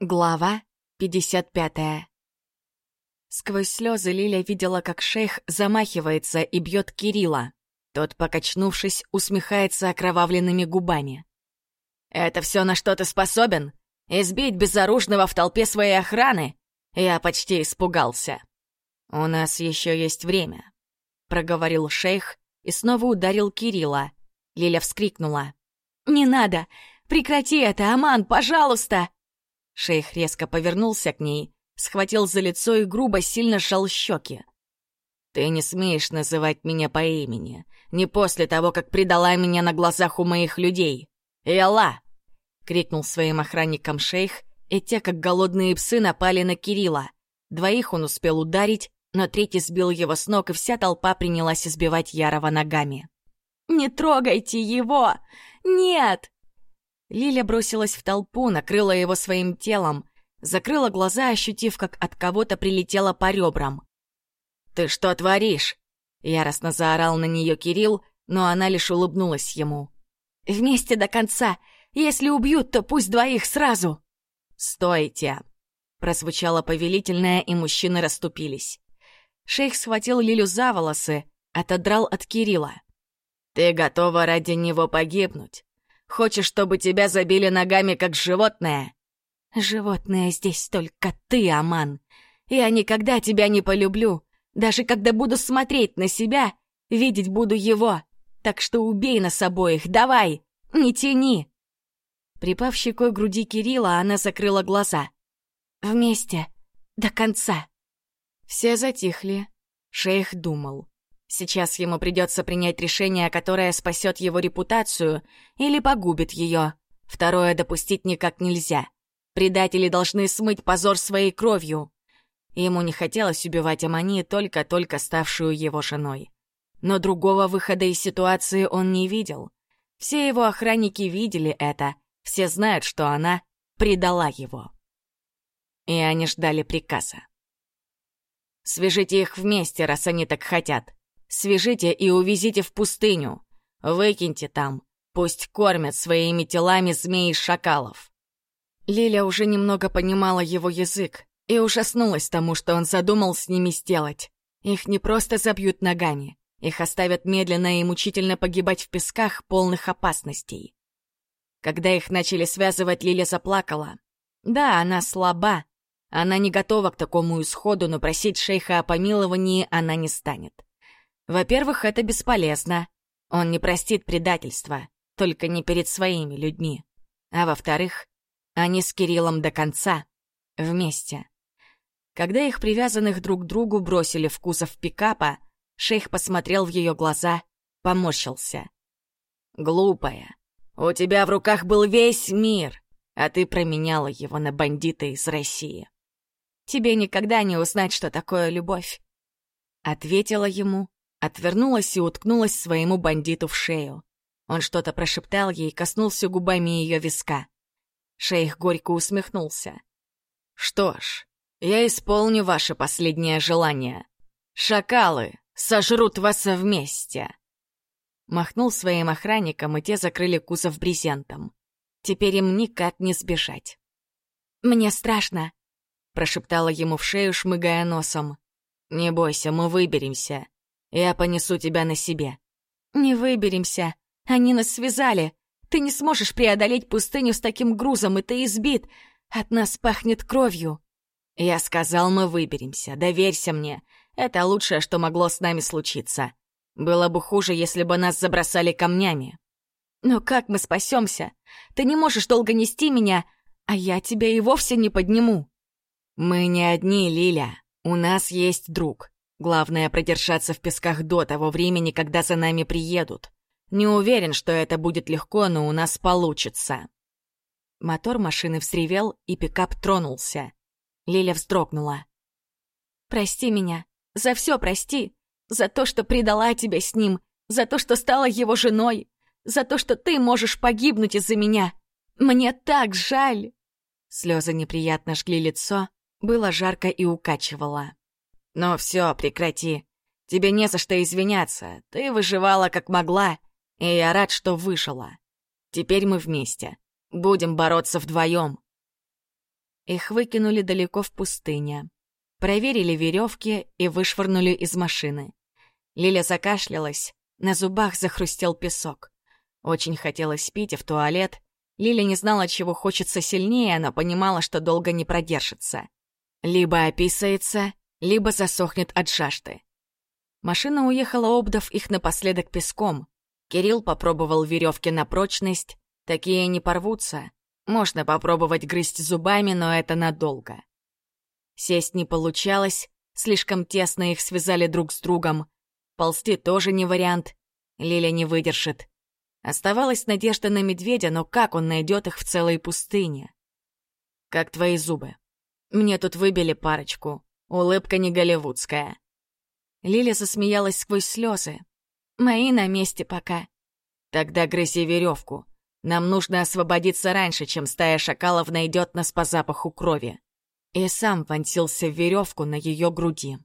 Глава 55 Сквозь слезы Лиля видела, как шейх замахивается и бьет Кирилла. Тот, покачнувшись, усмехается окровавленными губами. «Это все на что ты способен? Избить безоружного в толпе своей охраны? Я почти испугался». «У нас еще есть время», — проговорил шейх и снова ударил Кирилла. Лиля вскрикнула. «Не надо! Прекрати это, Аман, пожалуйста!» Шейх резко повернулся к ней, схватил за лицо и грубо сильно сжал щеки. «Ты не смеешь называть меня по имени, не после того, как предала меня на глазах у моих людей. Ялла!» — крикнул своим охранникам шейх, и те, как голодные псы, напали на Кирилла. Двоих он успел ударить, но третий сбил его с ног, и вся толпа принялась избивать Ярова ногами. «Не трогайте его! Нет!» Лиля бросилась в толпу, накрыла его своим телом, закрыла глаза, ощутив, как от кого-то прилетело по ребрам. «Ты что творишь?» Яростно заорал на нее Кирилл, но она лишь улыбнулась ему. «Вместе до конца! Если убьют, то пусть двоих сразу!» «Стойте!» Прозвучало повелительное, и мужчины расступились. Шейх схватил Лилю за волосы, отодрал от Кирилла. «Ты готова ради него погибнуть? Хочешь, чтобы тебя забили ногами, как животное?» «Животное здесь только ты, Аман. Я никогда тебя не полюблю. Даже когда буду смотреть на себя, видеть буду его. Так что убей нас обоих, давай, не тяни!» Припав щекой к груди Кирилла, она закрыла глаза. «Вместе, до конца!» Все затихли. Шейх думал. Сейчас ему придется принять решение, которое спасет его репутацию или погубит ее. Второе допустить никак нельзя. Предатели должны смыть позор своей кровью. Ему не хотелось убивать Амани, только-только ставшую его женой. Но другого выхода из ситуации он не видел. Все его охранники видели это, все знают, что она предала его. И они ждали приказа. «Свяжите их вместе, раз они так хотят. Свяжите и увезите в пустыню. Выкиньте там. Пусть кормят своими телами змей и шакалов». Лиля уже немного понимала его язык и ужаснулась тому, что он задумал с ними сделать. Их не просто забьют ногами, их оставят медленно и мучительно погибать в песках, полных опасностей. Когда их начали связывать, Лиля заплакала. Да, она слаба, она не готова к такому исходу, но просить шейха о помиловании она не станет. Во-первых, это бесполезно. Он не простит предательства, только не перед своими людьми. А во-вторых, они с Кириллом до конца, вместе. Когда их привязанных друг к другу бросили в кузов пикапа, шейх посмотрел в ее глаза, поморщился. «Глупая, у тебя в руках был весь мир, а ты променяла его на бандита из России. Тебе никогда не узнать, что такое любовь», — ответила ему Отвернулась и уткнулась своему бандиту в шею. Он что-то прошептал ей, коснулся губами ее виска. Шейх горько усмехнулся. «Что ж, я исполню ваше последнее желание. Шакалы сожрут вас вместе!» Махнул своим охранникам, и те закрыли кузов брезентом. Теперь им никак не сбежать. «Мне страшно», — прошептала ему в шею, шмыгая носом. «Не бойся, мы выберемся. Я понесу тебя на себе». «Не выберемся. Они нас связали. Ты не сможешь преодолеть пустыню с таким грузом, и ты избит. От нас пахнет кровью». «Я сказал, мы выберемся. Доверься мне. Это лучшее, что могло с нами случиться. Было бы хуже, если бы нас забросали камнями». «Но как мы спасемся? Ты не можешь долго нести меня, а я тебя и вовсе не подниму». «Мы не одни, Лиля. У нас есть друг. Главное — продержаться в песках до того времени, когда за нами приедут. Не уверен, что это будет легко, но у нас получится». Мотор машины взревел, и пикап тронулся. Лиля вздрогнула. «Прости меня. За все прости. За то, что предала тебя с ним. За то, что стала его женой. За то, что ты можешь погибнуть из-за меня. Мне так жаль!» Слезы неприятно жгли лицо, было жарко и укачивало. «Ну все, прекрати. Тебе не за что извиняться. Ты выживала как могла, и я рад, что выжила. Теперь мы вместе. Будем бороться вдвоем. Их выкинули далеко в пустыне. Проверили веревки и вышвырнули из машины. Лиля закашлялась, на зубах захрустел песок. Очень хотелось пить и в туалет. Лиля не знала, чего хочется сильнее, она понимала, что долго не продержится. Либо описается, либо засохнет от жажды. Машина уехала, обдав их напоследок песком. Кирилл попробовал веревки на прочность. Такие не порвутся. Можно попробовать грызть зубами, но это надолго. Сесть не получалось, слишком тесно их связали друг с другом. Ползти тоже не вариант. Лиля не выдержит. Оставалась надежда на медведя, но как он найдет их в целой пустыне? Как твои зубы. Мне тут выбили парочку. Улыбка не голливудская. Лиля засмеялась сквозь слезы. «Мои на месте пока». «Тогда грызи веревку. Нам нужно освободиться раньше, чем стая шакалов найдет нас по запаху крови». И сам вонзился в веревку на ее груди.